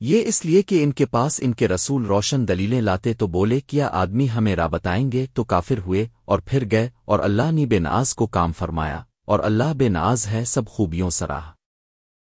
یہ اس لیے کہ ان کے پاس ان کے رسول روشن دلیلیں لاتے تو بولے، کیا آدمی ہمیں را بتائیں گے؟ تو کافر ہوئے اور پھر گئے اور اللہ نے بے ناز کو کام فرمایا اور اللہ بے ناز ہے سب خوبیوں سراہ